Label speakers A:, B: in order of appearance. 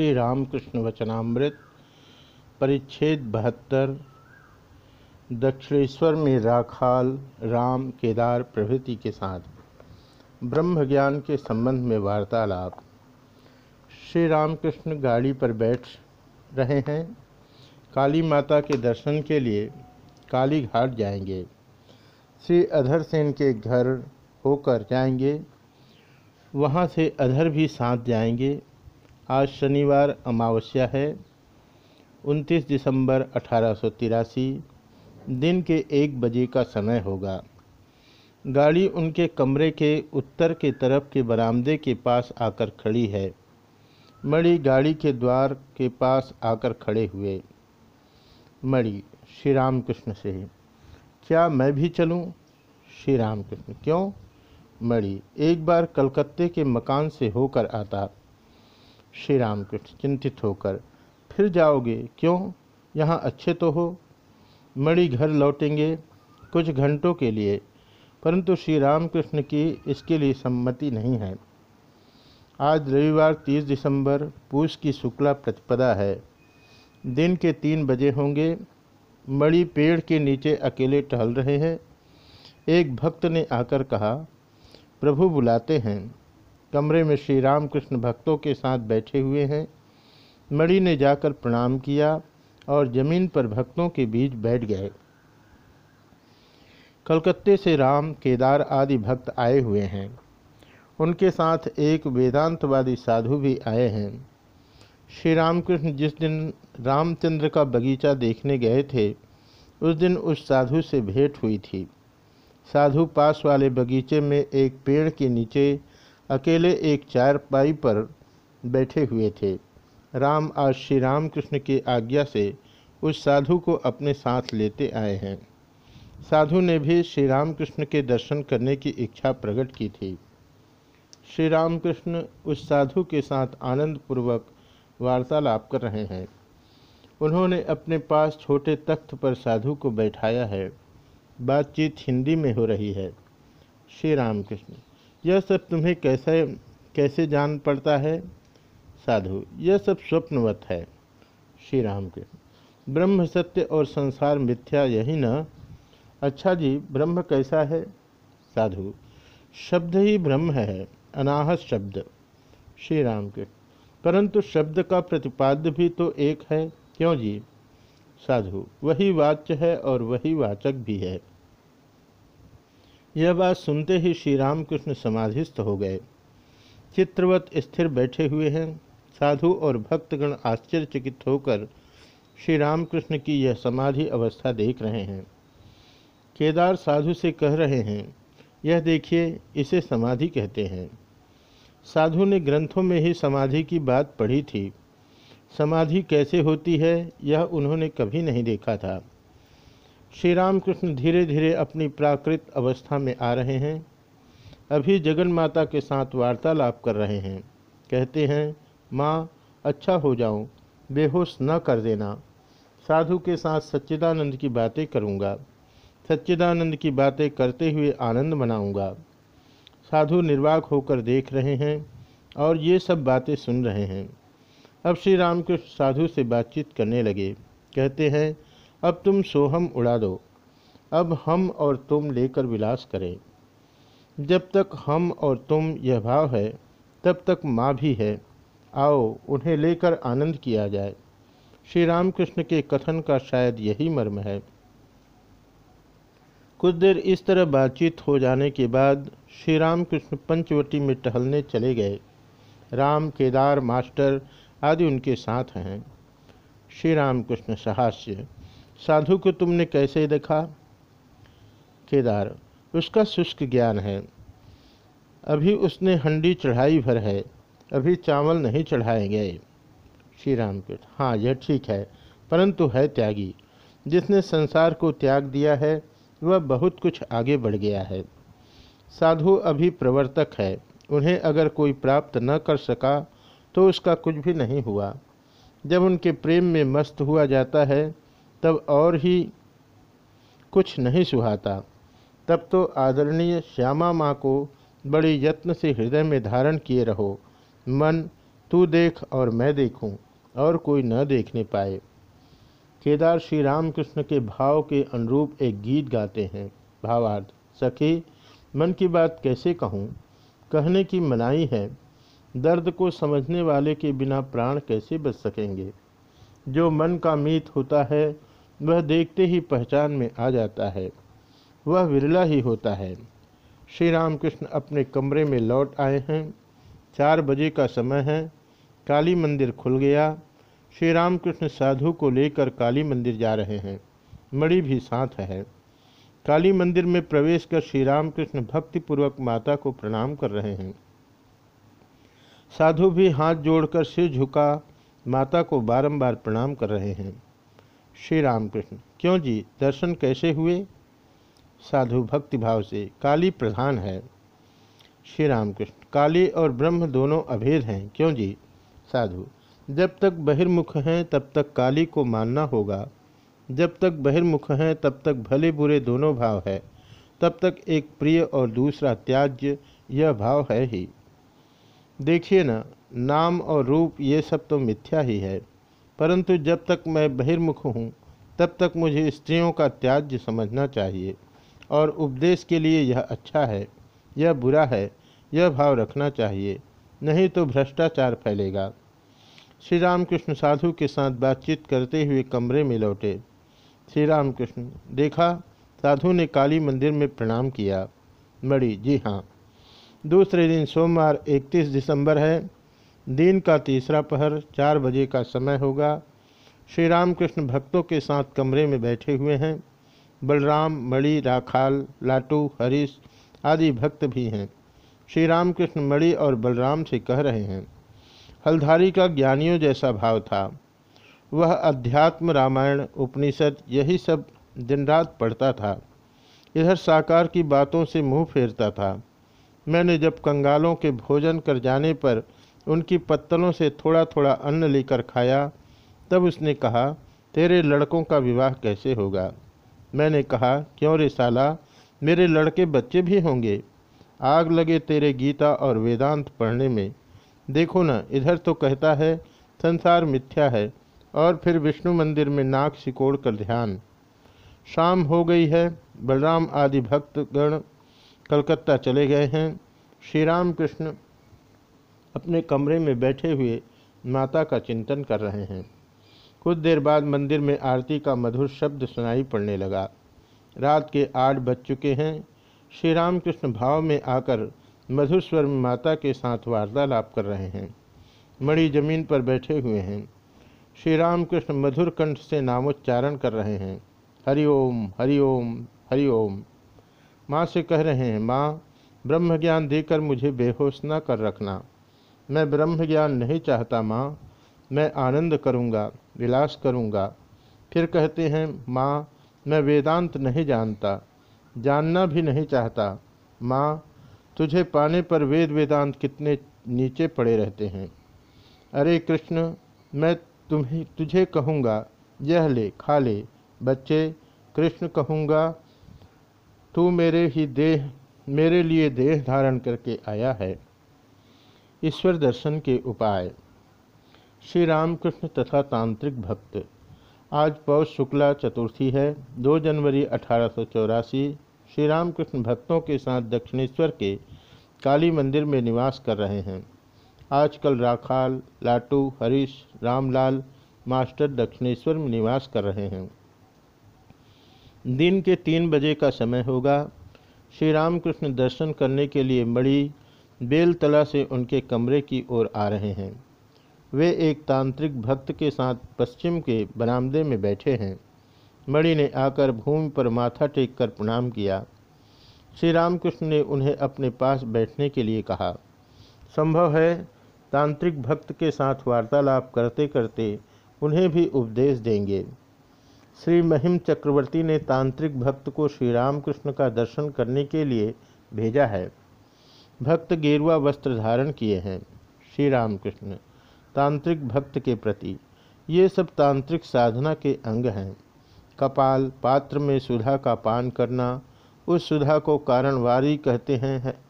A: श्री रामकृष्ण वचनामृत, परिच्छेद बहत्तर, दक्षिणेश्वर में राखाल राम केदार प्रभृति के साथ। ब्रह्म ज्ञान के संबंध में वार्तालाप। श्री रामकृष्ण गाड़ी पर बैठ रहे हैं। काली माता के दर्शन के लिए काली घाट जाएँगे। श्री अधर सेन के घर होकर जाएँगे। वहाँ से अधर भी साथ जाएँगे। आज शनिवार अमावस्या है 29 दिसंबर अठारह सौ तिरासी, दिन के एक बजे का समय होगा। गाड़ी उनके कमरे के उत्तर के तरफ़ के बरामदे के पास आकर खड़ी है। मणि गाड़ी के द्वार के पास आकर खड़े हुए। मणि, श्री राम कृष्ण से, क्या मैं भी चलूँ? श्री राम कृष्ण क्यों? मणि, एक बार कलकत्ते के मकान से होकर आता। श्री राम कृष्ण चिंतित होकर, फिर जाओगे? क्यों? यहाँ अच्छे तो हो। मणि घर लौटेंगे कुछ घंटों के लिए, परंतु श्री रामकृष्ण की इसके लिए सम्मति नहीं है। आज रविवार 30 दिसंबर पूष की शुक्ला प्रतिपदा है। दिन के तीन बजे होंगे। मणि पेड़ के नीचे अकेले टहल रहे हैं। एक भक्त ने आकर कहा, प्रभु बुलाते हैं। कमरे में श्री रामकृष्ण भक्तों के साथ बैठे हुए हैं। मणि ने जाकर प्रणाम किया और ज़मीन पर भक्तों के बीच बैठ गए। कलकत्ते से राम, केदार आदि भक्त आए हुए हैं। उनके साथ एक वेदांतवादी साधु भी आए हैं। श्री रामकृष्ण जिस दिन रामचंद्र का बगीचा देखने गए थे, उस दिन उस साधु से भेंट हुई थी। साधु पास वाले बगीचे में एक पेड़ के नीचे अकेले एक चारपाई पर बैठे हुए थे। राम आज श्री रामकृष्ण की आज्ञा से उस साधु को अपने साथ लेते आए हैं। साधु ने भी श्री रामकृष्ण के दर्शन करने की इच्छा प्रकट की थी। श्री रामकृष्ण उस साधु के साथ आनंद पूर्वक वार्तालाप कर रहे हैं। उन्होंने अपने पास छोटे तख्त पर साधु को बैठाया है। बातचीत हिंदी में हो रही है। श्री रामकृष्ण यह सब तुम्हें कैसे कैसे जान पड़ता है? साधु, यह सब स्वप्नवत है। श्री राम के ब्रह्म सत्य और संसार मिथ्या यही न। अच्छा जी, ब्रह्म कैसा है? साधु, शब्द ही ब्रह्म है, अनाहत शब्द। श्री राम के परंतु शब्द का प्रतिपाद्य भी तो एक है। क्यों जी? साधु, वही वाच्य है और वही वाचक भी है। यह बात सुनते ही श्री रामकृष्ण समाधिस्थ हो गए। चित्रवत स्थिर बैठे हुए हैं। साधु और भक्तगण आश्चर्यचकित होकर श्री रामकृष्ण की यह समाधि अवस्था देख रहे हैं। केदार साधु से कह रहे हैं, यह देखिए, इसे समाधि कहते हैं। साधु ने ग्रंथों में ही समाधि की बात पढ़ी थी। समाधि कैसे होती है, यह उन्होंने कभी नहीं देखा था। श्री रामकृष्ण धीरे धीरे अपनी प्राकृत अवस्था में आ रहे हैं। अभी जगन माता के साथ वार्तालाप कर रहे हैं। कहते हैं, माँ अच्छा हो जाऊँ, बेहोश न कर देना। साधु के साथ सच्चिदानंद की बातें करूँगा। सच्चिदानंद की बातें करते हुए आनंद मनाऊँगा। साधु निर्वाक होकर देख रहे हैं और ये सब बातें सुन रहे हैं। अब श्री रामकृष्ण साधु से बातचीत करने लगे। कहते हैं अब तुम सोहम उड़ा दो। अब हम और तुम लेकर विलास करें। जब तक हम और तुम यह भाव है, तब तक माँ भी है। आओ, उन्हें लेकर आनंद किया जाए। श्री रामकृष्ण के कथन का शायद यही मर्म है। कुछ देर इस तरह बातचीत हो जाने के बाद श्री रामकृष्ण पंचवटी में टहलने चले गए। राम, केदार, मास्टर आदि उनके साथ हैं। श्री रामकृष्ण सहास्य साधु को तुमने कैसे देखा? केदार, उसका शुष्क ज्ञान है। अभी उसने हंडी चढ़ाई भर है, अभी चावल नहीं चढ़ाए गए श्री राम के हाँ यह ठीक है, परंतु है त्यागी। जिसने संसार को त्याग दिया है, वह बहुत कुछ आगे बढ़ गया है। साधु अभी प्रवर्तक है, उन्हें अगर कोई प्राप्त न कर सका तो उसका कुछ भी नहीं हुआ। जब उनके प्रेम में मस्त हुआ जाता है तब और ही कुछ नहीं सुहाता। तब तो आदरणीय श्यामा माँ को बड़े यत्न से हृदय में धारण किए रहो। मन, तू देख और मैं देखूँ, और कोई न देखने पाए। केदार श्री रामकृष्ण के भाव के अनुरूप एक गीत गाते हैं। भावार्थ, सखी, मन की बात कैसे कहूँ? कहने की मनाही है। दर्द को समझने वाले के बिना प्राण कैसे बच सकेंगे? जो मन का मीत होता है वह देखते ही पहचान में आ जाता है। वह विरला ही होता है। श्री रामकृष्ण अपने कमरे में लौट आए हैं। चार बजे का समय है। काली मंदिर खुल गया। श्री रामकृष्ण साधु को लेकर काली मंदिर जा रहे हैं। मणि भी साथ है। काली मंदिर में प्रवेश कर श्री रामकृष्ण भक्तिपूर्वक माता को प्रणाम कर रहे हैं। साधु भी हाथ जोड़कर सिर झुका माता को बारंबार प्रणाम कर रहे हैं। श्री रामकृष्ण क्यों जी? दर्शन कैसे हुए? साधु भक्ति भाव से। काली प्रधान है। श्री रामकृष्ण काली और ब्रह्म दोनों अभेद हैं। क्यों जी? साधु। जब तक बहिर्मुख हैं, तब तक काली को मानना होगा। जब तक बहिर्मुख हैं, तब तक भले बुरे दोनों भाव है। तब तक एक प्रिय और दूसरा त्याज्य यह भाव है ही। देखिए ना, नाम और रूप ये सब तो मिथ्या ही है। परंतु जब तक मैं बहिर्मुख हूँ, तब तक मुझे स्त्रियों का त्याज्य समझना चाहिए, और उपदेश के लिए यह अच्छा है, यह बुरा है, यह भाव रखना चाहिए, नहीं तो भ्रष्टाचार फैलेगा। श्री रामकृष्ण साधु के साथ बातचीत करते हुए कमरे में लौटे। श्री रामकृष्ण देखा, साधु ने काली मंदिर में प्रणाम किया। मड़ी जी हाँ। दूसरे दिन सोमवार 31 दिसंबर है। दिन का तीसरा पहर चार बजे का समय होगा। श्री रामकृष्ण भक्तों के साथ कमरे में बैठे हुए हैं। बलराम, मणि, राखाल, लाटू, हरीश आदि भक्त भी हैं। श्री रामकृष्ण मणि और बलराम से कह रहे हैं, हलधारी का ज्ञानियों जैसा भाव था। वह अध्यात्म, रामायण, उपनिषद यही सब दिन रात पढ़ता था। इधर साकार की बातों से मुँह फेरता था। मैंने जब कंगालों के भोजन कर जाने पर उनकी पत्तलों से थोड़ा थोड़ा अन्न लेकर खाया। तब उसने कहा, तेरे लड़कों का विवाह कैसे होगा? मैंने कहा, क्यों रे साला? मेरे लड़के बच्चे भी होंगे। आग लगे तेरे गीता और वेदांत पढ़ने में। देखो ना, इधर तो कहता है, संसार मिथ्या है, और फिर विष्णु मंदिर में नाक सिकोड़ कर ध्यान। शाम हो गई है, बलराम आदि भक्तगण कलकत्ता चले गए हैं। श्री राम कृष्ण अपने कमरे में बैठे हुए माता का चिंतन कर रहे हैं। कुछ देर बाद मंदिर में आरती का मधुर शब्द सुनाई पड़ने लगा। रात के आठ बज चुके हैं। श्री रामकृष्ण भाव में आकर मधुर स्वर में माता के साथ वार्तालाप कर रहे हैं। मणि ज़मीन पर बैठे हुए हैं। श्री रामकृष्ण मधुर कंठ से नामोच्चारण कर रहे हैं। हरिओम हरिओम हरिओम माँ से कह रहे हैं, माँ ब्रह्म ज्ञान देकर मुझे बेहोश न कर रखना। मैं ब्रह्म ज्ञान नहीं चाहता माँ, मैं आनंद करूँगा, विलास करूँगा। फिर कहते हैं, माँ, मैं वेदांत नहीं जानता, जानना भी नहीं चाहता। माँ, तुझे पाने पर वेद वेदांत कितने नीचे पड़े रहते हैं। अरे कृष्ण, मैं तुम्हें, तुझे कहूँगा, यह ले, खा ले। बच्चे, कृष्ण कहूँगा, तू मेरे ही देह, मेरे लिए देह धारण करके आया है। ईश्वर दर्शन के उपाय। श्री रामकृष्ण तथा तांत्रिक भक्त, आज पौष शुक्ला चतुर्थी है 2 जनवरी अठारह सौ चौरासी। श्री रामकृष्ण भक्तों के साथ दक्षिणेश्वर के काली मंदिर में निवास कर रहे हैं। आजकल राखाल, लाटू, हरीश, रामलाल, मास्टर दक्षिणेश्वर में निवास कर रहे हैं। दिन के तीन बजे का समय होगा। श्री रामकृष्ण दर्शन करने के लिए मणि बेलतला से उनके कमरे की ओर आ रहे हैं। वे एक तांत्रिक भक्त के साथ पश्चिम के बरामदे में बैठे हैं। मणि ने आकर भूमि पर माथा टेक कर प्रणाम किया। श्री रामकृष्ण ने उन्हें अपने पास बैठने के लिए कहा, संभव है तांत्रिक भक्त के साथ वार्तालाप करते करते उन्हें भी उपदेश देंगे। श्री महिम चक्रवर्ती ने तांत्रिक भक्त को श्री रामकृष्ण का दर्शन करने के लिए भेजा है। भक्त गेरुआ वस्त्र धारण किए हैं। श्री रामकृष्ण तांत्रिक भक्त के प्रति, ये सब तांत्रिक साधना के अंग हैं। कपाल पात्र में सुधा का पान करना, उस सुधा को कारणवारी कहते हैं